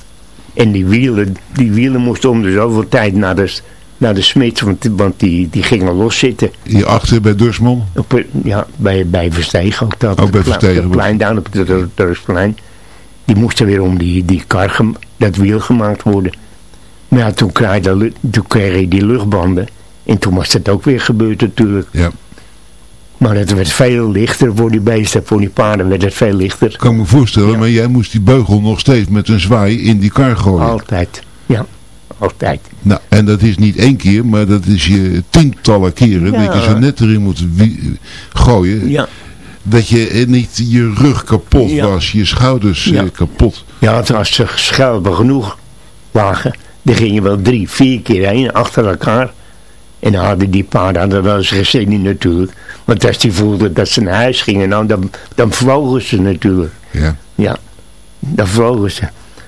En die wielen, die wielen moesten om de zoveel tijd naar de, naar de smid, want, want die, die gingen loszitten. Hierachter bij Dursman. Op, ja, bij, bij Versteeg ook. Dat, Ook bij het Versteeg, Het plein daar op het Dorpsplein. Die moesten weer om die, die kar, dat wiel gemaakt worden. Maar ja, toen kreeg, de, lu- toen kreeg je die luchtbanden. En toen was dat ook weer gebeurd natuurlijk. Ja. Maar het werd veel lichter voor die beesten, voor die paarden werd het veel lichter. Kan me voorstellen, Ja. maar jij moest die beugel nog steeds met een zwaai in die kar gooien. Altijd. Ja, altijd. Nou, en dat is niet één keer, maar dat is je tientallen keren Ja. dat je zo net erin moet gooien. Ja. Dat je eh, niet je rug kapot Ja. was, je schouders eh, kapot. Ja, het als ze schelpen genoeg lagen, dan gingen wel drie, vier keer heen achter elkaar. En dan hadden die paarden hadden wel eens gezien natuurlijk. Want als die voelden dat ze naar huis gingen, nou, dan, dan vlogen ze natuurlijk. Ja. Ja, dan vlogen ze.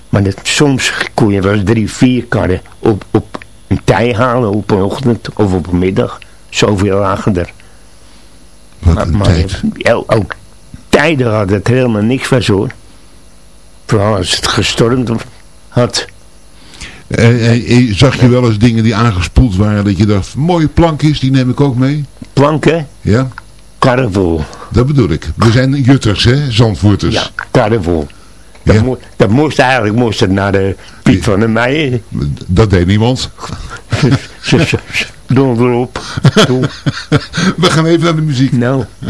Maar dat, soms kon je wel eens drie, vier karren op, op een tij halen op een ochtend of op een middag. Zoveel lagen er. Wat Maar, maar tijd. ja, ook tijden had het helemaal niks van zo. hoor. Vooral als het gestormd had. Eh, eh, eh, zag je wel eens dingen die aangespoeld waren dat je dacht, mooie plankjes, die neem ik ook mee? Planken, Ja, karren vol. dat bedoel ik. We zijn jutters, hè, Zandvoorters. Ja, vol. Dat, Ja. mo- dat moest eigenlijk moest het naar de Piet van der Meijer. Dat deed niemand. Doe. We gaan even naar de muziek. Nou.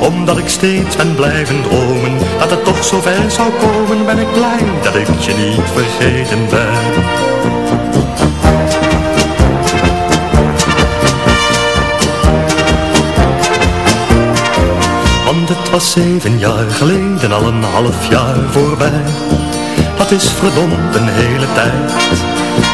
Omdat ik steeds ben blijven dromen, dat het toch zo ver zou komen, ben ik blij dat ik je niet vergeten ben. Want het was zeven jaar geleden, al een half jaar voorbij. Dat is verdomd een hele tijd.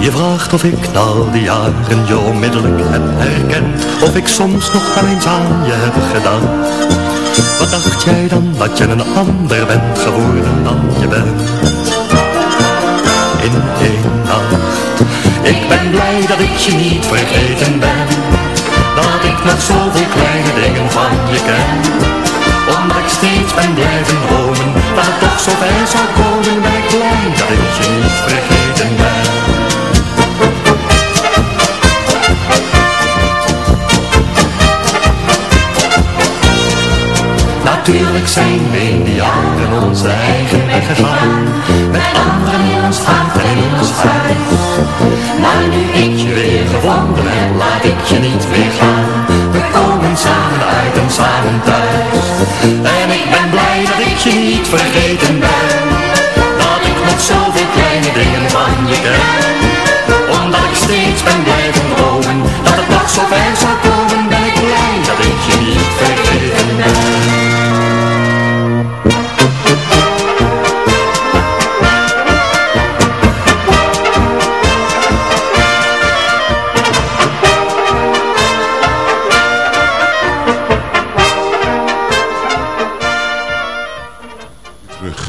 Je vraagt of ik na al die jaren je onmiddellijk heb herkend. Of ik soms nog wel eens aan je heb gedaan. Wat dacht jij dan dat je een ander bent geworden dan je bent? In één nacht. Ik ben blij dat ik je niet vergeten ben. Dat ik nog zoveel kleine dingen van je ken. Omdat ik steeds ben blijven dromen Dat het toch zo ver zou komen ik blij dat ik je niet vergeten ben Natuurlijk zijn we jaren onze eigen weg gegaan. Met anderen in ons hart en in ons huis. Maar nu ik je weer gevonden en laat ik je niet weer gaan. We komen samen uit en samen thuis. En ik ben blij dat ik je niet vergeten ben. Dat ik nog zoveel kleine dingen van je ken. Omdat ik steeds ben blijven dromen. Dat het nog zo ver zou komen.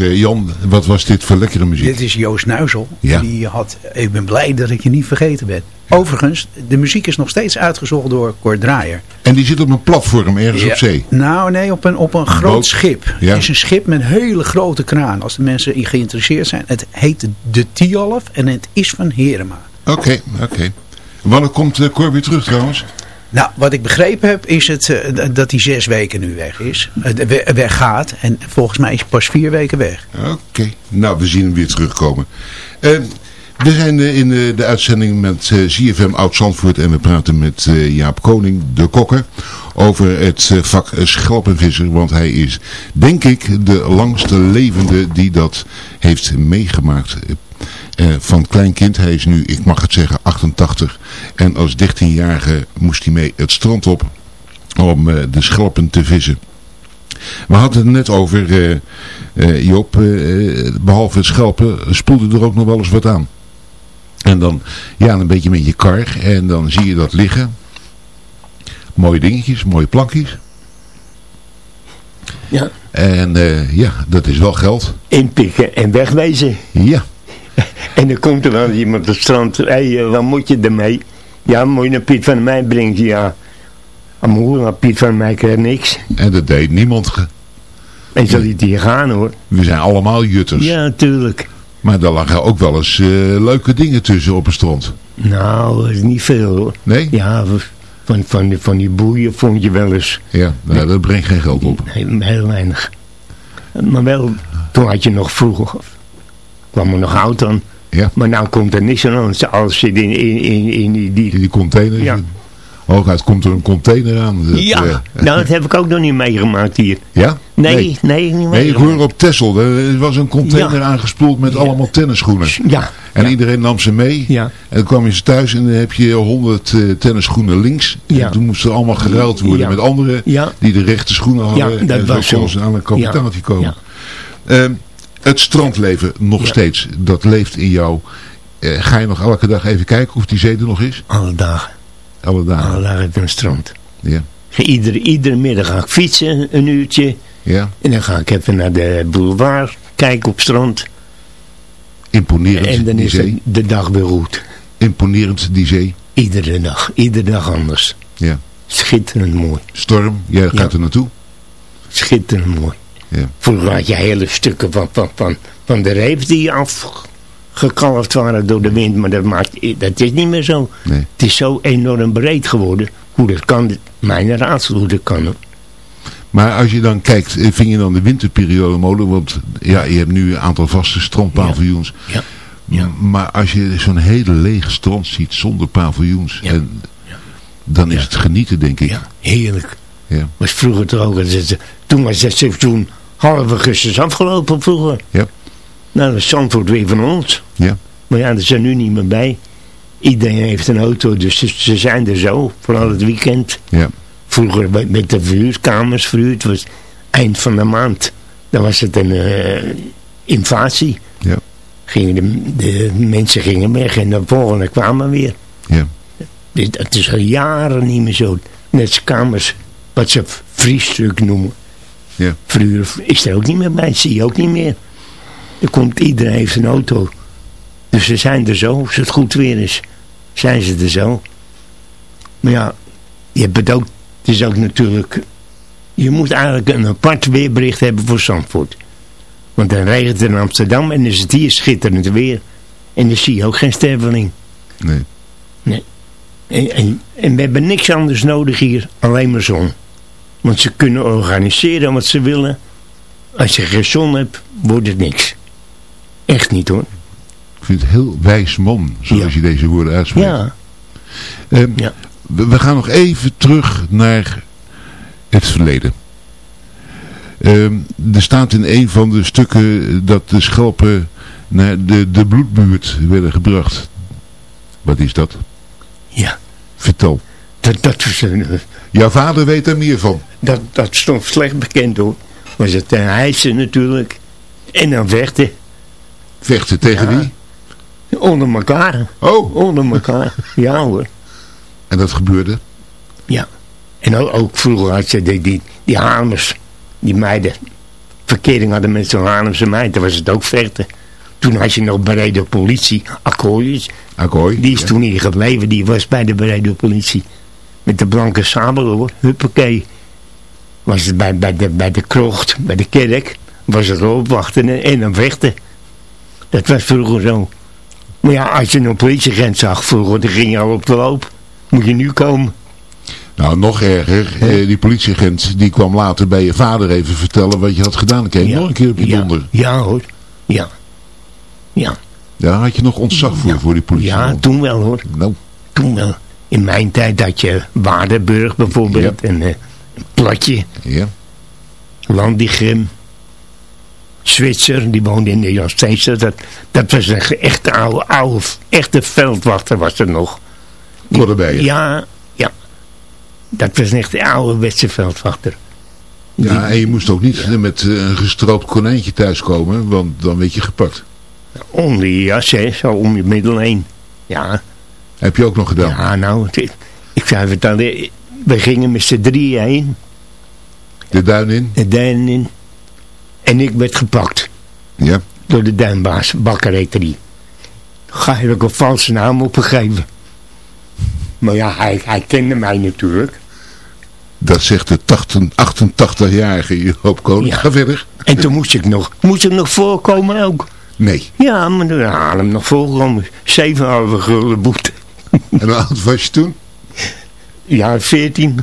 Eh, Jan, wat was dit voor lekkere muziek? Dit is Joost Nuizel. Ja. Die had, ik ben blij dat ik je niet vergeten ben. Overigens, de muziek is nog steeds uitgezocht door Cor Draaier. En die zit op een platform ergens op zee. Nou nee, op een, op een groot boot? schip. Het is een schip met een hele grote kraan. Als de mensen geïnteresseerd zijn. Het heet de Tialf en het is van Herema. Oké, oké. Wanneer komt uh, Cor weer terug trouwens? Nou, wat ik begrepen heb is het, eh, dat hij zes weken nu weg is. Eh, we- weggaat. En volgens mij is hij pas vier weken weg. Oké, nou we zien hem weer terugkomen. Eh, we zijn eh, in eh, de uitzending met eh, ZFM Oud-Zandvoort en we praten met eh, Jaap Koning, de kokker, over het eh, vak eh, schelpenvisser. Want hij is, denk ik, de langste levende die dat heeft meegemaakt. Eh, van klein kind, hij is nu, ik mag het zeggen, 88. En als 13-jarige moest hij mee het strand op om eh, de schelpen te vissen. We hadden het net over, eh, eh, Joop, eh, behalve het schelpen, spoelde er ook nog wel eens wat aan. En dan, ja, een beetje met je kar. En dan zie je dat liggen. Mooie dingetjes, mooie plankjes. Ja. En ja, dat is wel geld. Inpikken en wegwezen. Ja, En dan komt er wel iemand op het strand. Hé, hey, eh, wat moet je ermee? Ja, moet je naar Piet van mij brengen? Ja. Maar Piet van mij krijgt niks. en dat deed niemand. ge- En zo liet hij gaan hoor. We zijn allemaal jutters. Ja, natuurlijk. Maar daar lagen ook wel eens eh, leuke dingen tussen op het strand. Nou, dat is niet veel hoor. Nee? Ja, van, van, van die boeien vond je wel eens Ja, nou, dat brengt geen geld op. heel, heel weinig. Maar wel, toen had je nog vroeger, kwam er nog oud dan. Ja, Maar nou komt er niks aan. Alles zit in, in, in, in die... in die container. Ja. Hooguit komt er een container aan. Dat, ja, eh, nou dat heb ik ook nog niet meegemaakt hier. ja? Nee, nee, niet Nee, ik hoor op Texel, er was een container Ja. aangespoeld met allemaal tennisschoenen. Ja, En ja. iedereen nam ze mee. Ja. En dan kwam je ze thuis en dan heb je honderd eh, tennisschoenen links. Ja. En toen moesten ze allemaal geruild worden Ja. met anderen Ja. die de rechte schoenen hadden. Ja, dat en was zo ze aan een kapitaaltje Ja. komen. Ehm, het strandleven nog Ja. steeds, dat leeft in jou. Eh, ga je nog elke dag even kijken of die zee er nog is? alle dagen. Alle dagen. Alle dagen op een strand. Ja. Iedere, iedere middag ga ik fietsen, een uurtje. ja, En dan ga ik even naar de boulevard, kijken op het strand. imponerend En dan is zee. de, de dag weer goed. Imponerend die zee. Iedere dag, iedere dag anders. Ja. Schitterend mooi. Storm, jij gaat Ja. er naartoe. Schitterend mooi. Ja. Vroeger had je hele stukken van, van, van, van de reep die afgekalfd waren door de wind. Maar dat, maakt, dat is niet meer zo. Nee. Het is zo enorm breed geworden. Hoe dat kan, mijn raadsel hoe dat kan. hoor. Maar als je dan kijkt, eh, vind je dan de winterperiode mooi? Want ja, je hebt nu een aantal vaste strandpaviljoens. Ja. Ja. Maar als je zo'n hele lege strand ziet zonder paviljoens, Ja. en, dan is Ja. het genieten denk ik. Ja, heerlijk. Ja. Was vroeger toch ook. ze- Toen was het seizoen half augustus afgelopen vroeger. Ja. Nou, dat is Zandvoort weer van ons. Ja. Maar ja, er zijn nu niet meer bij. Iedereen heeft een auto, dus ze, ze zijn er zo. Vooral het weekend. Ja. Vroeger met- de verhuurkamers verhuurd was eind van de maand. Dan was het een eh, invasie. Ja. Gingen de, de mensen gingen weg en de volgende kwamen weer. Ja. Dit, het is al jaren niet meer zo. Net kamers, wat ze vriesstuk noemen. Ja. Verhuur is er ook niet meer bij, zie je ook niet meer. Er komt, iedereen heeft een auto. Dus ze zijn er zo, als het goed weer is. Zijn ze er zo. Maar ja, je hebt het ook, het is ook natuurlijk... Je moet eigenlijk een apart weerbericht hebben voor Zandvoort. Want dan regent het in Amsterdam en is het hier schitterend weer. En dan zie je ook geen sterveling. Nee. En, en, en we hebben niks anders nodig hier, alleen maar zon. Want ze kunnen organiseren wat ze willen. Als je geen zon hebt, wordt het niks. Echt niet hoor. Ik vind het heel wijs man, zoals Ja. je deze woorden uitspreekt. Ja, Ehm, ja. we, we gaan nog even terug naar het verleden. Ehm, er staat in een van de stukken dat de schelpen naar de, de bloedbuurt werden gebracht. Wat is dat? ja. Vertel. Dat, dat, was een, eh, Jouw vader weet er meer van. dat, dat stond slecht bekend hoor. Was het een hijsen natuurlijk. En dan vechten. Vechten tegen Ja. wie? Onder elkaar. Oh, Onder elkaar. Ja hoor. en dat gebeurde. Ja. En ook, ook vroeger had je die, die, die Haarlemers, die meiden, verkering hadden met zo'n Haarlemse meid, dan was het ook vechten. Toen had je nog bij de politie, Akkoortjes, Akkooi. die is Ja. toen hier gebleven, die was bij de bereide politie. Met de blanke sabel hoor, huppakee. Was het bij, bij, de, bij de krocht, bij de kerk, was het opwachten en, en dan vechten. Dat was vroeger zo. Maar ja, als je een politieagent zag vroeger, dan ging je al op de loop. Moet je nu komen. Nou, nog erger. eh, die politieagent die kwam later bij je vader even vertellen wat je had gedaan. Kreeg je nog een keer op je ja, donder. Ja hoor. Ja. Ja. Daar had je nog ontzag voor, voor die politie. Ja, toen wel hoor. Nou, Toen wel. In mijn tijd had je Waardenburg bijvoorbeeld. En eh, een Platje. ja. Landigrim. Zwitser, die woonde in de Jan Steenstraat. Dat, dat was een echte oude, oude, echte veldwachter was er nog. Koddenbijen. Ja, ja. Dat was een echte ouderwetse veldwachter. Ja, en je moest ook niet met eh, een gestroopt konijntje thuiskomen, want dan werd je gepakt. Onder je jas, hè, zo om je middel heen. Ja, Heb je ook nog gedaan? Ja, nou, het- ik zou vertellen, we gingen met z'n drieën heen, De duin in? de duin in, en ik werd gepakt Ja. door de duinbaas, bakkerij. Ga je ook een valse naam opgegeven. Maar ja, hij, hij kende mij natuurlijk. Dat zegt de 88, 88-jarige Joop Koning. Ja. Ga verder. En toen moest ik nog, moest ik nog voorkomen ook. Nee. Ja, maar toen had hem nog voorkomen. 7,5 gulden boete. En hoe oud was je toen? Ja, 14.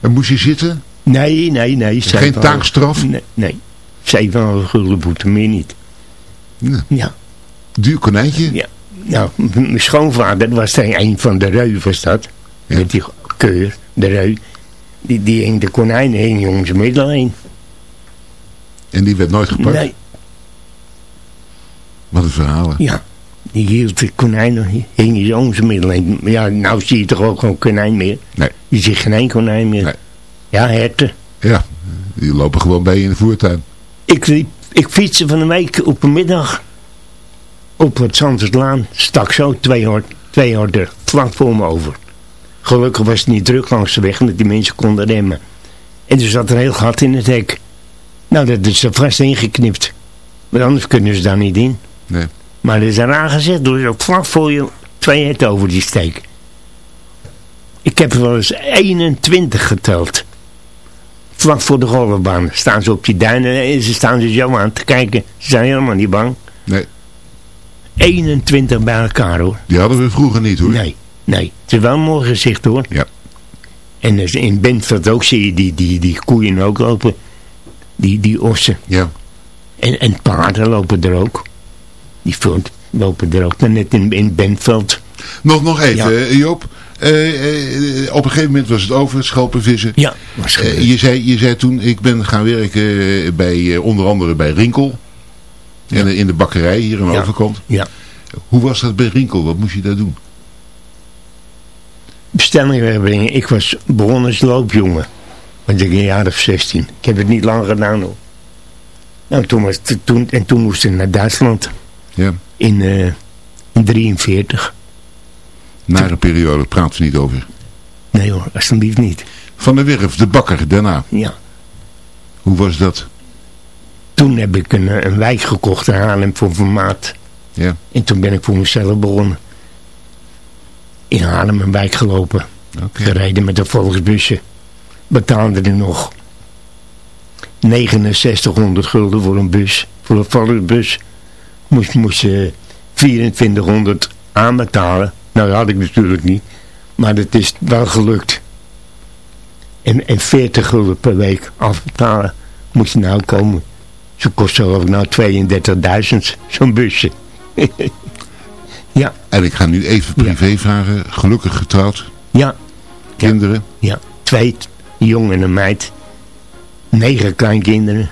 En moest je zitten? Nee, nee, nee. Geen 7,5. taakstraf? Nee, nee. 7,5 gulden boete, meer niet. Ja. Ja. Duur konijntje? Ja, nou, mijn schoonvader was er een van de reu, was dat. Ja. Met die keur, de reu. Die, die hing de konijnen hing om zijn middel heen. En die werd nooit gepakt? Nee, Wat een verhalen. ja. Die hield de konijnen, hing hij zo om zijn middel Ja, nou zie je toch ook geen konijn meer? Nee. Je ziet geen konijn meer. Nee. Ja, herten. Ja, die lopen gewoon bij je in de voertuin. Ik, liep, ik fietste van de week op een middag op het Zanderslaan. Stak zo twee hard, twee harder vlak voor me over. Gelukkig was het niet druk langs de weg, omdat die mensen konden remmen. En er zat een heel gat in het hek. Nou, dat is er vast ingeknipt. Want anders kunnen ze daar niet in. Nee. Maar er is eraan gezet door ook vlak voor je twee het over die steek. Ik heb er wel eens 21 geteld. Vlak voor de golfbaan staan ze op die duinen en ze staan ze zo aan te kijken. Ze zijn helemaal niet bang. Nee. 21 bij elkaar hoor. Die hadden we vroeger niet hoor. Nee, nee. Het is wel een mooi gezicht hoor. Ja. En dus in Bentveld ook zie je die, die, die koeien ook lopen. Die, die ossen. Ja. En, en paarden lopen er ook. Die vult lopen er ook. Dan net in, in Bentveld. Nog, nog even, Ja. eh, Joop. Eh, eh, op een gegeven moment was het over, schelpen, vissen. Ja, Eh, je, zei, je zei toen, ik ben gaan werken bij, onder andere bij Rinkel. En in de bakkerij hier aan de Ja. overkant. Ja. Hoe was dat bij Rinkel? Wat moest je daar doen? bestellingen brengen. Ik was begonnen als loopjongen. Want ik een jaar of 16. Ik heb het niet lang gedaan hoor. Nou, toen was toen, en toen moest ik naar Duitsland. Ja. In, eh in 43. Na een periode, praten we niet over. Nee hoor, alsjeblieft niet. Van de Werf, de bakker, daarna. Ja. Hoe was dat? Toen heb ik een, eh, een wijk gekocht in Haarlem voor formaat. Ja. En toen ben ik voor mezelf begonnen. In Haarlem een wijk gelopen. Gereden met de volksbusje. Betaalde er nog 6900 gulden voor een bus. Voor een volksbus. Moest, moest je 2400 aanbetalen. Nou, dat had ik natuurlijk niet. Maar het is wel gelukt. En, en 40 gulden per week afbetalen moet je nou komen. Ze kost geloof ik nou 32.000, zo'n busje. ja, En ik ga nu even privé vragen. Gelukkig getrouwd. ja, Kinderen. ja. Twee, t- een jongen en een meid. Negen kleinkinderen.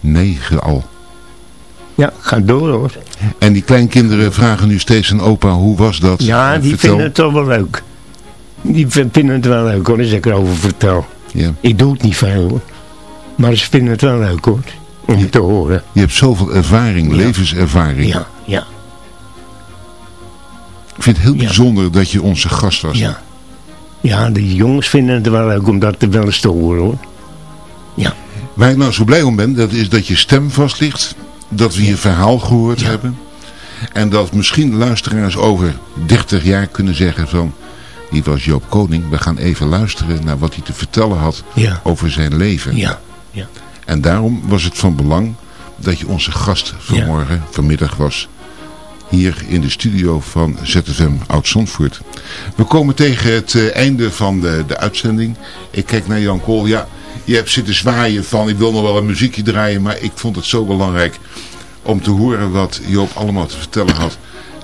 Negen al. Ja, ga door hoor. En die kleinkinderen vragen nu steeds aan opa, hoe was dat? Ja, En die vertel. vinden het toch wel leuk. Die vinden het wel leuk hoor, als ik erover vertel. Ja. Ik doe het niet veel hoor. Maar ze vinden het wel leuk hoor. Om het te horen. Je hebt zoveel ervaring, Ja. levenservaring. Ja, ja, Ik vind het heel Ja. bijzonder dat je onze gast was. ja. Ja, die jongens vinden het wel leuk om dat te wel eens te horen hoor. Ja, Waar ik nou zo blij om ben, dat is dat je stem vast ligt. Dat we je verhaal gehoord hebben. En dat misschien luisteraars over 30 jaar kunnen zeggen van... Die was Joop Koning. We gaan even luisteren naar wat hij te vertellen had ja, over zijn leven. ja, ja. En daarom was het van belang dat je onze gast vanmorgen, vanmiddag was. Hier in de studio van ZFM Oud-Zandvoort. We komen tegen het eh, einde van de, de uitzending. Ik kijk naar Jan Kool. Ja, je hebt zitten zwaaien van ik wil nog wel een muziekje draaien. Maar ik vond het zo belangrijk om te horen wat Joop allemaal te vertellen had.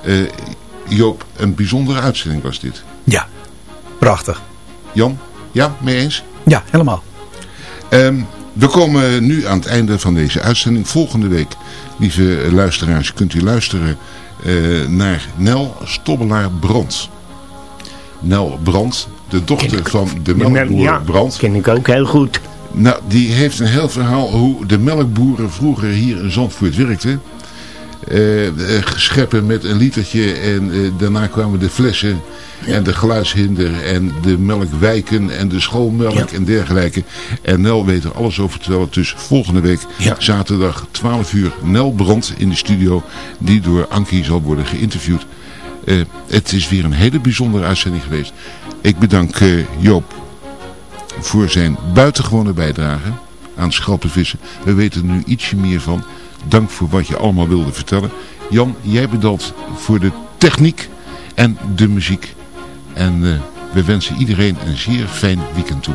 Eh, Joop, een bijzondere uitzending was dit. Ja, prachtig. Jan, ja, mee eens? Ja, helemaal. Ehm, we komen nu aan het einde van deze uitzending. Volgende week, lieve luisteraars, kunt u luisteren eh, naar Nel Stobbelaar Brand. Nel Brand, de dochter van de melkboer ja, Brand. ken ik ook heel goed. Nou, die heeft een heel verhaal hoe de melkboeren vroeger hier in Zandvoort werkten. Eh, eh, scheppen met een litertje en eh, daarna kwamen de flessen en de geluidshinder en de melkwijken en de schoolmelk Ja. en dergelijke. En Nel weet er alles over terwijl het dus volgende week Ja. zaterdag 12 uur Nel Brandt in de studio die door Ankie zal worden geïnterviewd. Eh, het is weer een hele bijzondere uitzending geweest. Ik bedank eh, Joop voor zijn buitengewone bijdrage aan schalpenvissen. We weten er nu ietsje meer van. Dank voor wat je allemaal wilde vertellen. Jan, jij bedankt voor de techniek en de muziek. En eh, we wensen iedereen een zeer fijn weekend toe.